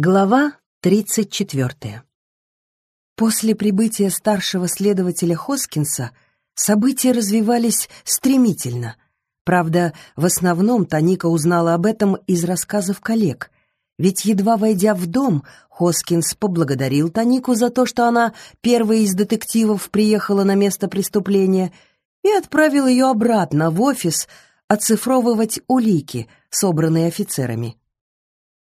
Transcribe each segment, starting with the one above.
Глава 34. После прибытия старшего следователя Хоскинса события развивались стремительно. Правда, в основном Таника узнала об этом из рассказов коллег, ведь, едва войдя в дом, Хоскинс поблагодарил Танику за то, что она первой из детективов приехала на место преступления и отправил ее обратно в офис оцифровывать улики, собранные офицерами.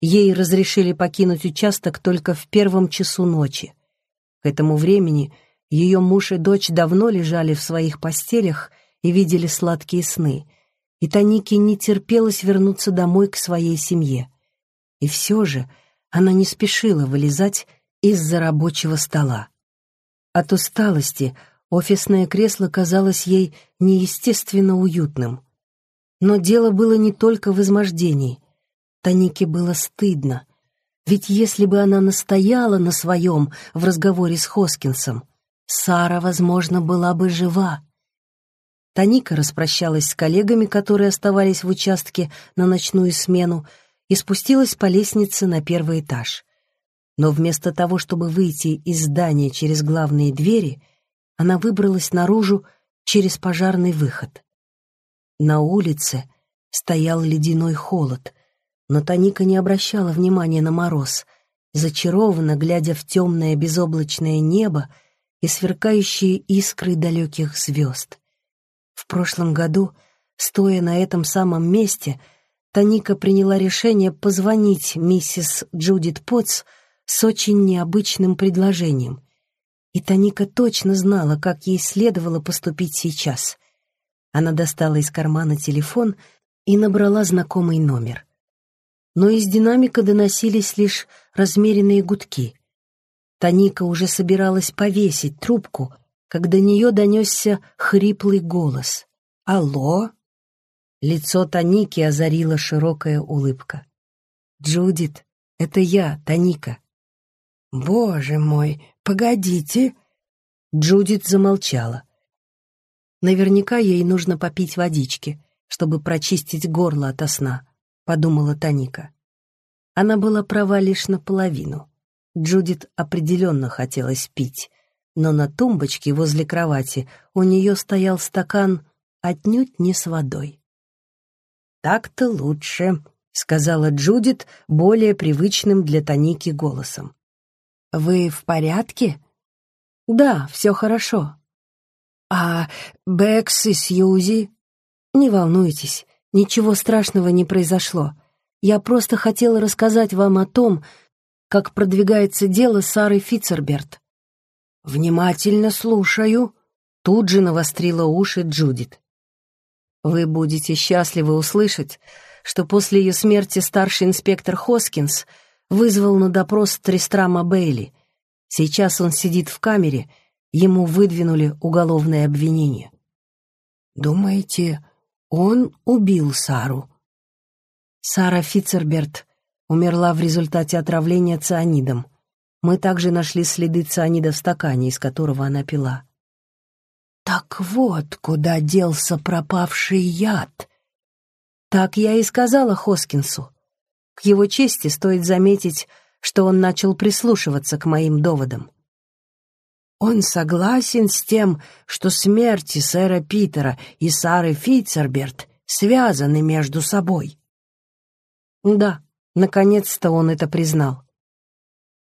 Ей разрешили покинуть участок только в первом часу ночи. К этому времени ее муж и дочь давно лежали в своих постелях и видели сладкие сны, и Танике не терпелось вернуться домой к своей семье. И все же она не спешила вылезать из-за рабочего стола. От усталости офисное кресло казалось ей неестественно уютным. Но дело было не только в измождении — Танике было стыдно, ведь если бы она настояла на своем в разговоре с Хоскинсом, Сара, возможно, была бы жива. Таника распрощалась с коллегами, которые оставались в участке на ночную смену, и спустилась по лестнице на первый этаж. Но вместо того, чтобы выйти из здания через главные двери, она выбралась наружу через пожарный выход. На улице стоял ледяной холод — но Таника не обращала внимания на мороз, зачарованно глядя в темное безоблачное небо и сверкающие искры далеких звезд. В прошлом году, стоя на этом самом месте, Таника приняла решение позвонить миссис Джудит Потс с очень необычным предложением. И Таника точно знала, как ей следовало поступить сейчас. Она достала из кармана телефон и набрала знакомый номер но из динамика доносились лишь размеренные гудки. Таника уже собиралась повесить трубку, когда до нее донесся хриплый голос. «Алло?» Лицо Таники озарила широкая улыбка. «Джудит, это я, Таника». «Боже мой, погодите!» Джудит замолчала. Наверняка ей нужно попить водички, чтобы прочистить горло ото сна подумала Таника. Она была права лишь наполовину. Джудит определенно хотелось пить, но на тумбочке возле кровати у нее стоял стакан отнюдь не с водой. «Так-то лучше», — сказала Джудит более привычным для Таники голосом. «Вы в порядке?» «Да, все хорошо». «А Бэкс и Сьюзи?» «Не волнуйтесь, Ничего страшного не произошло. Я просто хотела рассказать вам о том, как продвигается дело Сары Фицерберт. «Внимательно слушаю», — тут же навострила уши Джудит. «Вы будете счастливы услышать, что после ее смерти старший инспектор Хоскинс вызвал на допрос Тристрама Бейли. Сейчас он сидит в камере, ему выдвинули уголовное обвинение». «Думаете, он убил Сару. Сара Фицерберт умерла в результате отравления цианидом. Мы также нашли следы цианида в стакане, из которого она пила. Так вот, куда делся пропавший яд. Так я и сказала Хоскинсу. К его чести стоит заметить, что он начал прислушиваться к моим доводам. Он согласен с тем, что смерти сэра Питера и Сары Фитцерберт связаны между собой. Да, наконец-то он это признал.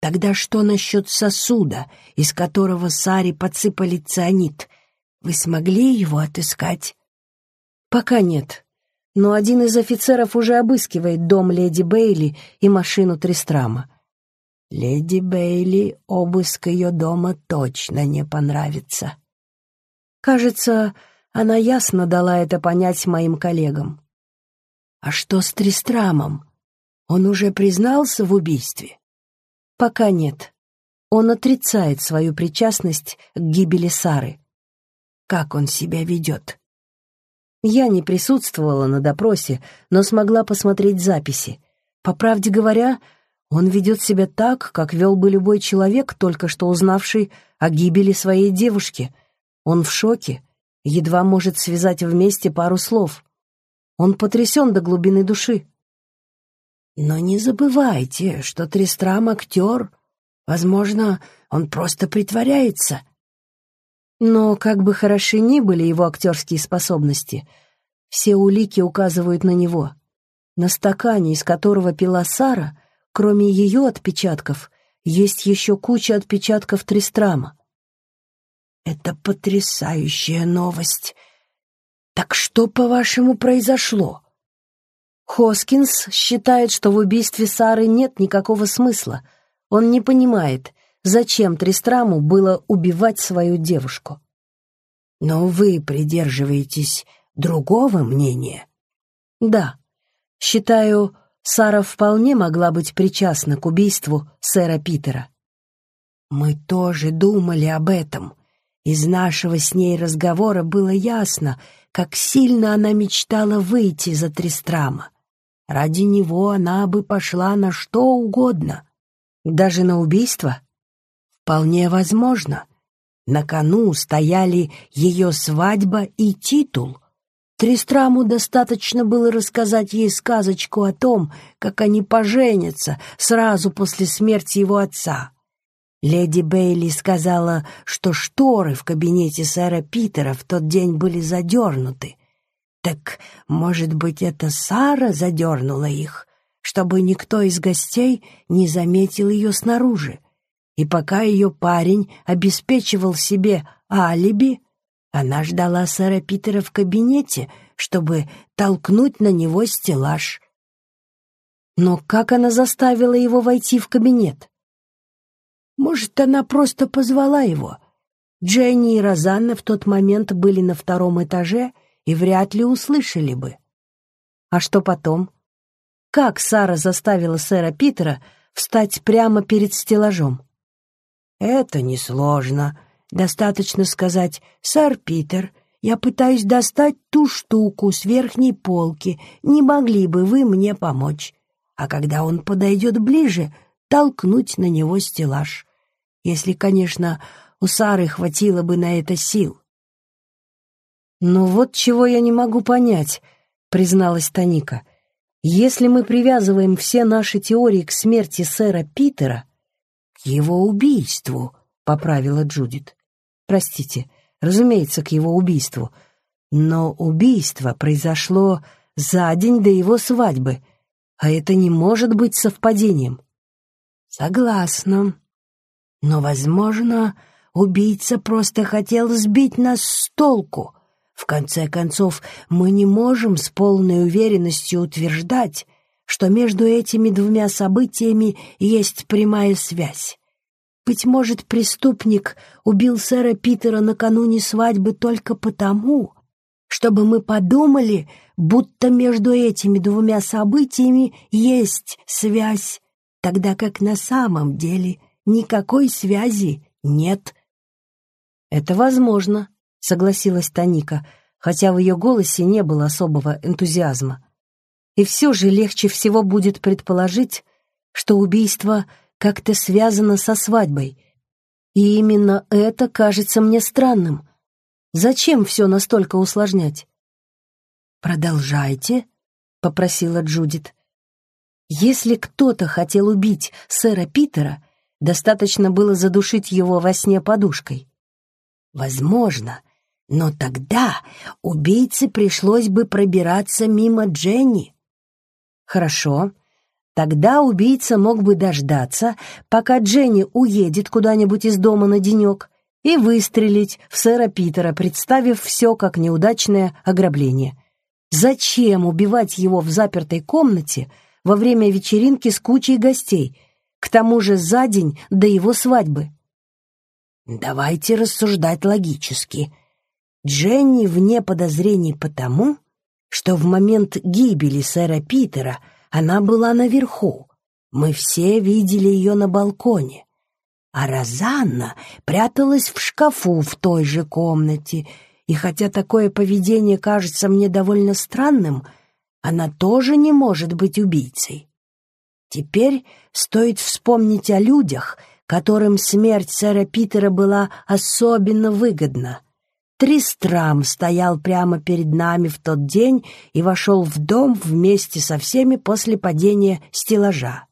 Тогда что насчет сосуда, из которого Саре подсыпали цианид? Вы смогли его отыскать? Пока нет. Но один из офицеров уже обыскивает дом леди Бейли и машину Тристрама. Леди Бейли обыск ее дома точно не понравится. Кажется, она ясно дала это понять моим коллегам. А что с Тристрамом? Он уже признался в убийстве? Пока нет. Он отрицает свою причастность к гибели Сары. Как он себя ведет? Я не присутствовала на допросе, но смогла посмотреть записи. По правде говоря, он ведет себя так, как вел бы любой человек, только что узнавший о гибели своей девушки. Он в шоке, едва может связать вместе пару слов. Он потрясен до глубины души. Но не забывайте, что Тристрам — актер. Возможно, он просто притворяется. Но как бы хороши ни были его актерские способности, все улики указывают на него. На стакане, из которого пила Сара, кроме ее отпечатков, есть еще куча отпечатков Тристрама. Это потрясающая новость. Так что, по-вашему, произошло? Хоскинс считает, что в убийстве Сары нет никакого смысла. Он не понимает, зачем Тристраму было убивать свою девушку. Но вы придерживаетесь другого мнения? Да. Считаю, Сара вполне могла быть причастна к убийству сэра Питера. Мы тоже думали об этом. Из нашего с ней разговора было ясно, как сильно она мечтала выйти за Тристрама. Ради него она бы пошла на что угодно. Даже на убийство? Вполне возможно. На кону стояли ее свадьба и титул — Тристраму достаточно было рассказать ей сказочку о том, как они поженятся сразу после смерти его отца. Леди Бейли сказала, что шторы в кабинете сэра Питера в тот день были задернуты. Так, может быть, это Сара задернула их, чтобы никто из гостей не заметил ее снаружи. И пока ее парень обеспечивал себе алиби, она ждала сэра Питера в кабинете, чтобы толкнуть на него стеллаж. Но как она заставила его войти в кабинет? Может, она просто позвала его. Дженни и Розанна в тот момент были на втором этаже и вряд ли услышали бы. А что потом? Как Сара заставила сэра Питера встать прямо перед стеллажом? Это несложно, Достаточно сказать «Сэр Питер, я пытаюсь достать ту штуку с верхней полки, не могли бы вы мне помочь?» А когда он подойдет ближе, толкнуть на него стеллаж. Если, конечно, у Сары хватило бы на это сил. «Но вот чего я не могу понять», — призналась Таника. «Если мы привязываем все наши теории к смерти сэра Питера...» «К его убийству», — поправила Джудит. Простите, разумеется, к его убийству. Но убийство произошло за день до его свадьбы, а это не может быть совпадением. Согласна. Но, возможно, убийца просто хотел сбить нас с толку. В конце концов, мы не можем с полной уверенностью утверждать, что между этими двумя событиями есть прямая связь. Быть может, преступник убил сэра Питера накануне свадьбы только потому, чтобы мы подумали, будто между этими двумя событиями есть связь, тогда как на самом деле никакой связи нет. «Это возможно», — согласилась Таника, хотя в ее голосе не было особого энтузиазма. «И все же легче всего будет предположить, что убийство — как-то связано со свадьбой. И именно это кажется мне странным. Зачем все настолько усложнять? «Продолжайте», — попросила Джудит. «Если кто-то хотел убить сэра Питера, достаточно было задушить его во сне подушкой». «Возможно, но тогда убийце пришлось бы пробираться мимо Дженни». «Хорошо, Тогда убийца мог бы дождаться, пока Дженни уедет куда-нибудь из дома на денек, и выстрелить в сэра Питера, представив все как неудачное ограбление. Зачем убивать его в запертой комнате во время вечеринки с кучей гостей, к тому же за день до его свадьбы? Давайте рассуждать логически. Дженни вне подозрений потому, что в момент гибели сэра Питера — она была наверху. Мы все видели ее на балконе. А Розанна пряталась в шкафу в той же комнате, и хотя такое поведение кажется мне довольно странным, она тоже не может быть убийцей. Теперь стоит вспомнить о людях, которым смерть сэра Питера была особенно выгодна. Тристрам стоял прямо перед нами в тот день и вошел в дом вместе со всеми после падения стеллажа.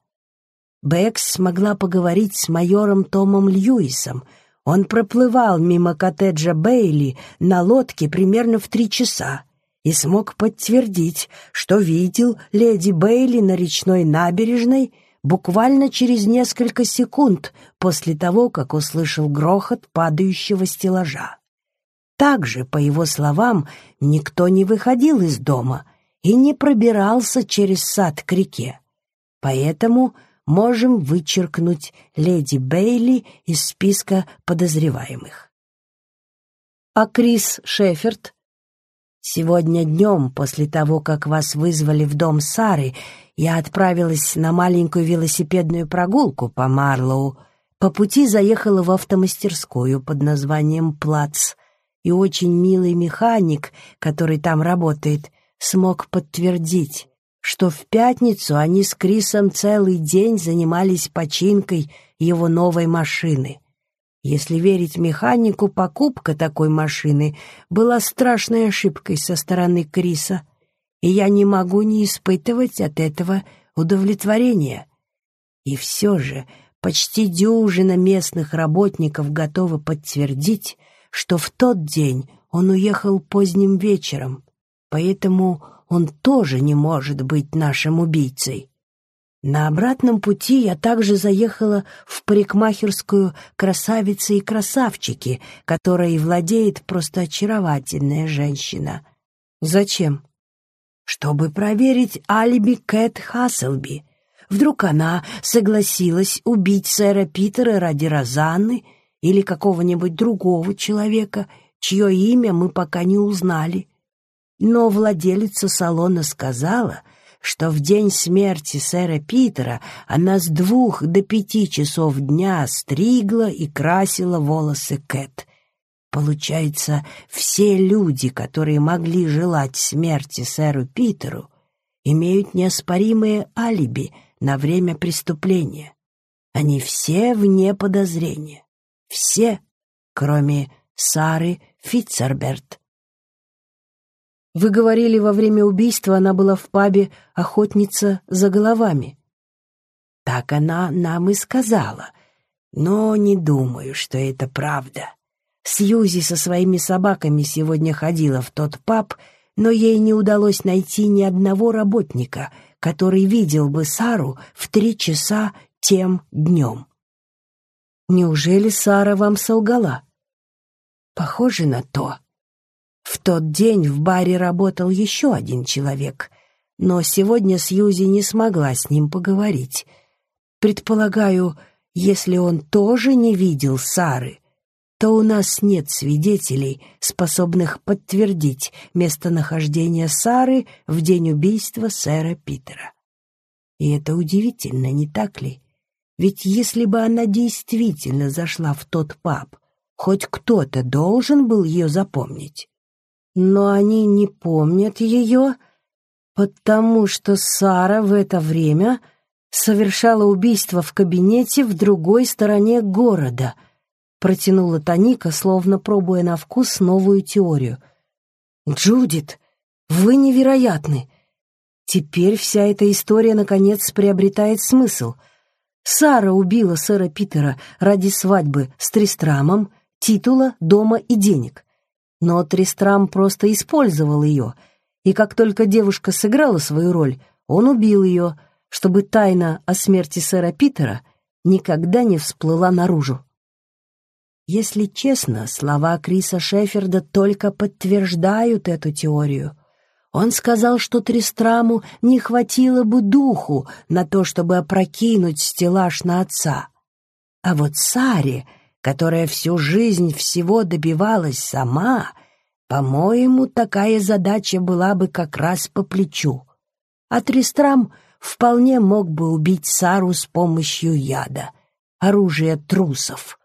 Бэкс смогла поговорить с майором Томом Льюисом. Он проплывал мимо коттеджа Бейли на лодке примерно в три часа и смог подтвердить, что видел леди Бейли на речной набережной буквально через несколько секунд после того, как услышал грохот падающего стеллажа. Также, по его словам, никто не выходил из дома и не пробирался через сад к реке. Поэтому можем вычеркнуть леди Бейли из списка подозреваемых. А Крис Шеферд? Сегодня днем, после того, как вас вызвали в дом Сары, я отправилась на маленькую велосипедную прогулку по Марлоу. По пути заехала в автомастерскую под названием «Плац», и очень милый механик, который там работает, смог подтвердить, что в пятницу они с Крисом целый день занимались починкой его новой машины. Если верить механику, покупка такой машины была страшной ошибкой со стороны Криса, и я не могу не испытывать от этого удовлетворения. И все же почти дюжина местных работников готовы подтвердить, что в тот день он уехал поздним вечером, поэтому он тоже не может быть нашим убийцей. На обратном пути я также заехала в парикмахерскую «Красавицы и красавчики», которой владеет просто очаровательная женщина. Зачем? Чтобы проверить алиби Кэт Хасселби. Вдруг она согласилась убить сэра Питера ради Розанны или какого-нибудь другого человека, чье имя мы пока не узнали. Но владелица салона сказала, что в день смерти сэра Питера она с двух до пяти часов дня стригла и красила волосы Кэт. Получается, все люди, которые могли желать смерти сэру Питеру, имеют неоспоримые алиби на время преступления. Они все вне подозрения. Все, кроме Сары Фитцерберт. Вы говорили, во время убийства она была в пабе охотница за головами. Так она нам и сказала, но не думаю, что это правда. Сьюзи со своими собаками сегодня ходила в тот паб, но ей не удалось найти ни одного работника, который видел бы Сару в три часа тем днем. Неужели Сара вам солгала? Похоже на то. В тот день в баре работал еще один человек, но сегодня Сьюзи не смогла с ним поговорить. Предполагаю, если он тоже не видел Сары, то у нас нет свидетелей, способных подтвердить местонахождение Сары в день убийства сэра Питера. И это удивительно, не так ли? Ведь если бы она действительно зашла в тот паб, хоть кто-то должен был ее запомнить. Но они не помнят ее, потому что Сара в это время совершала убийство в кабинете в другой стороне города, протянула Таника, словно пробуя на вкус новую теорию. «Джудит, вы невероятны!» Теперь вся эта история наконец приобретает смысл — Сара убила сэра Питера ради свадьбы с Тристрамом, титула, дома и денег. Но Тристрам просто использовал ее, и как только девушка сыграла свою роль, он убил ее, чтобы тайна о смерти сэра Питера никогда не всплыла наружу. Если честно, слова Криса Шеферда только подтверждают эту теорию — он сказал, что Тристраму не хватило бы духу на то, чтобы опрокинуть стеллаж на отца. А вот Саре, которая всю жизнь всего добивалась сама, по-моему, такая задача была бы как раз по плечу. А Тристрам вполне мог бы убить Сару с помощью яда, оружия трусов.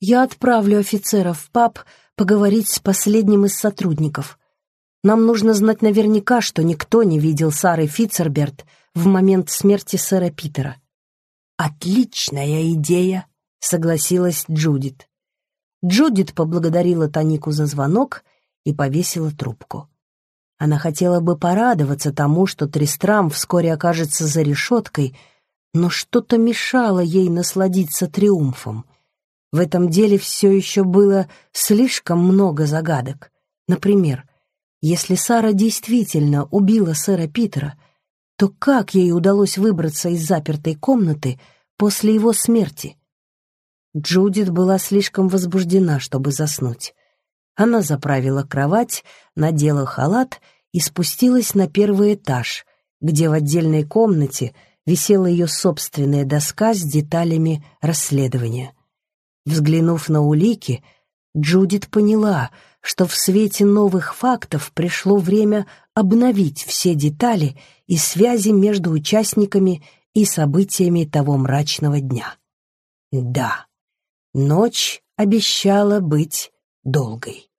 Я отправлю офицеров в паб поговорить с последним из сотрудников — нам нужно знать наверняка, что никто не видел Сары Фитцерберт в момент смерти сэра Питера. «Отличная идея», — согласилась Джудит. Джудит поблагодарила Танику за звонок и повесила трубку. Она хотела бы порадоваться тому, что Тристрам вскоре окажется за решеткой, но что-то мешало ей насладиться триумфом. В этом деле все еще было слишком много загадок. Например, если Сара действительно убила сэра Питера, то как ей удалось выбраться из запертой комнаты после его смерти? Джудит была слишком возбуждена, чтобы заснуть. Она заправила кровать, надела халат и спустилась на первый этаж, где в отдельной комнате висела ее собственная доска с деталями расследования. Взглянув на улики, Джудит поняла, что в свете новых фактов пришло время обновить все детали и связи между участниками и событиями того мрачного дня. Да, ночь обещала быть долгой.